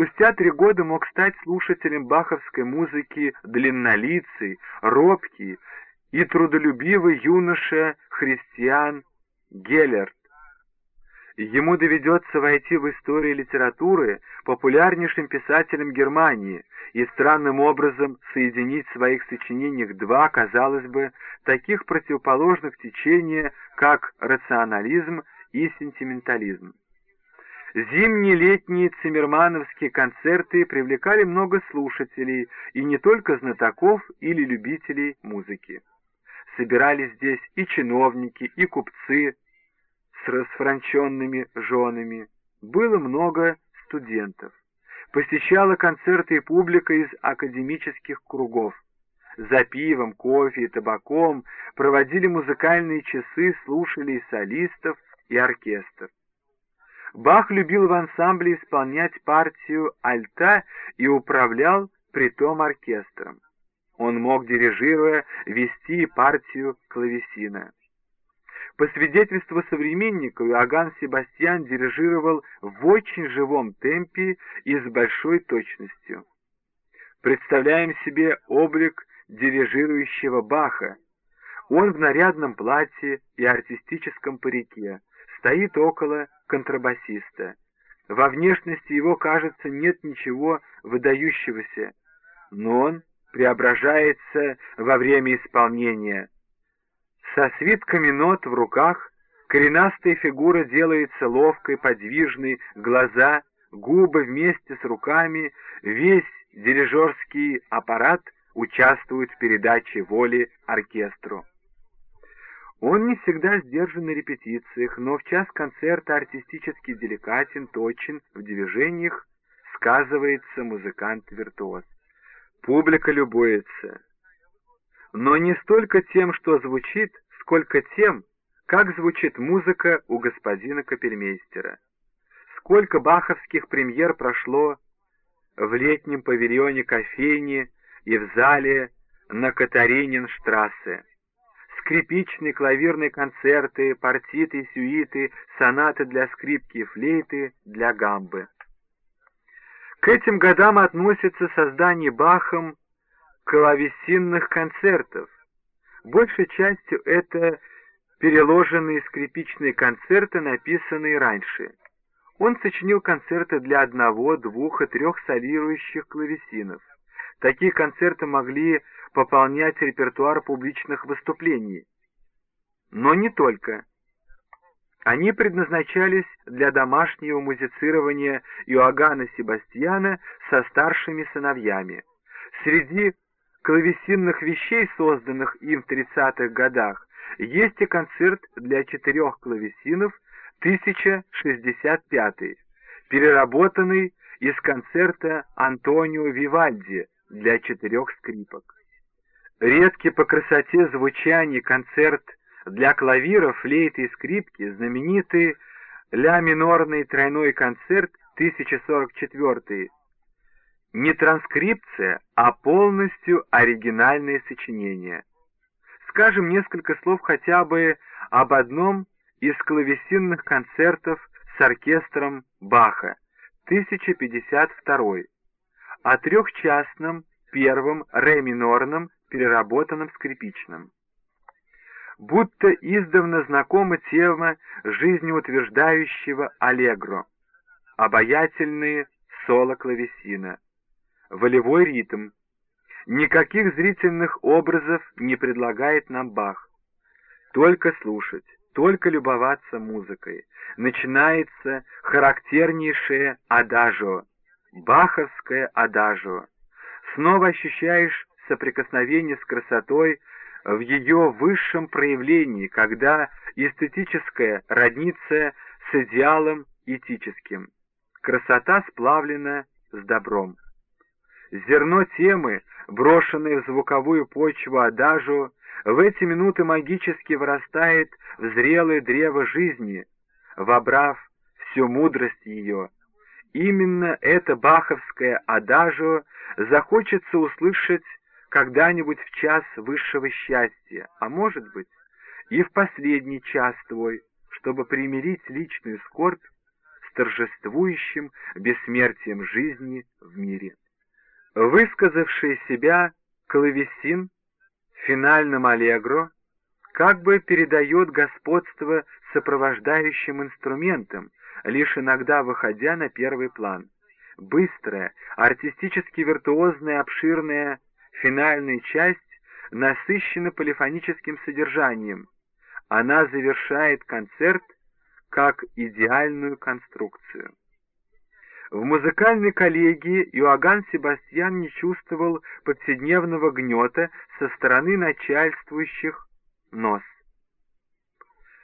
спустя три года мог стать слушателем баховской музыки длиннолицый, робкий и трудолюбивый юноша Христиан Геллерт. Ему доведется войти в историю литературы популярнейшим писателем Германии и странным образом соединить в своих сочинениях два, казалось бы, таких противоположных течения, как рационализм и сентиментализм. Зимние летние циммермановские концерты привлекали много слушателей, и не только знатоков или любителей музыки. Собирались здесь и чиновники, и купцы с расфранченными женами. Было много студентов. Посещала концерты и публика из академических кругов. За пивом, кофе и табаком проводили музыкальные часы, слушали и солистов, и оркестр. Бах любил в ансамбле исполнять партию альта и управлял притом оркестром. Он мог, дирижируя, вести партию клавесина. По свидетельству современников, Иоганн Себастьян дирижировал в очень живом темпе и с большой точностью. Представляем себе облик дирижирующего Баха. Он в нарядном платье и артистическом парике, стоит около контрабасиста. Во внешности его, кажется, нет ничего выдающегося, но он преображается во время исполнения. Со свитками нот в руках коренастая фигура делается ловкой, подвижной, глаза, губы вместе с руками, весь дирижерский аппарат участвует в передаче воли оркестру. Он не всегда сдержан на репетициях, но в час концерта артистически деликатен, точен, в движениях сказывается музыкант-виртуоз. Публика любуется. Но не столько тем, что звучит, сколько тем, как звучит музыка у господина капельмейстера. Сколько баховских премьер прошло в летнем павильоне кофейни и в зале на Катарининштрассе скрипичные, клавирные концерты, партиты, сюиты, сонаты для скрипки и флейты, для гамбы. К этим годам относится создание Бахом клавесинных концертов. Большей частью это переложенные скрипичные концерты, написанные раньше. Он сочинил концерты для одного, двух и трех солирующих клавесинов. Такие концерты могли пополнять репертуар публичных выступлений. Но не только. Они предназначались для домашнего музицирования Иоганна Себастьяна со старшими сыновьями. Среди клавесинных вещей, созданных им в 30-х годах, есть и концерт для четырех клавесинов 1065, переработанный из концерта Антонио Вивальди для четырех скрипок. Редкий по красоте звучания концерт для клавира, флейты и скрипки, знаменитый ля-минорный тройной концерт 1044 не транскрипция, а полностью оригинальное сочинение. Скажем несколько слов хотя бы об одном из клавесинных концертов с оркестром Баха, 1052 о трехчастном первом ре минорном переработанном скрипичном. Будто издавна знакома тема жизнеутверждающего аллегро, обаятельные соло клавесина, волевой ритм. Никаких зрительных образов не предлагает нам Бах. Только слушать, только любоваться музыкой. Начинается характернейшее адажио, баховское адажио. Снова ощущаешь соприкосновение с красотой в ее высшем проявлении, когда эстетическое роднится с идеалом этическим. Красота сплавлена с добром. Зерно темы, брошенное в звуковую почву адажу, в эти минуты магически вырастает в зрелое древо жизни, вобрав всю мудрость ее. Именно это баховское адажу захочется услышать когда-нибудь в час высшего счастья, а может быть и в последний час твой, чтобы примирить личную скорбь с торжествующим бессмертием жизни в мире. Высказавший себя клавесин в финальном аллегро как бы передает господство сопровождающим инструментам, лишь иногда выходя на первый план. Быстрая, артистически виртуозная, обширная финальная часть насыщена полифоническим содержанием. Она завершает концерт как идеальную конструкцию. В музыкальной коллегии Иоганн Себастьян не чувствовал повседневного гнета со стороны начальствующих нос.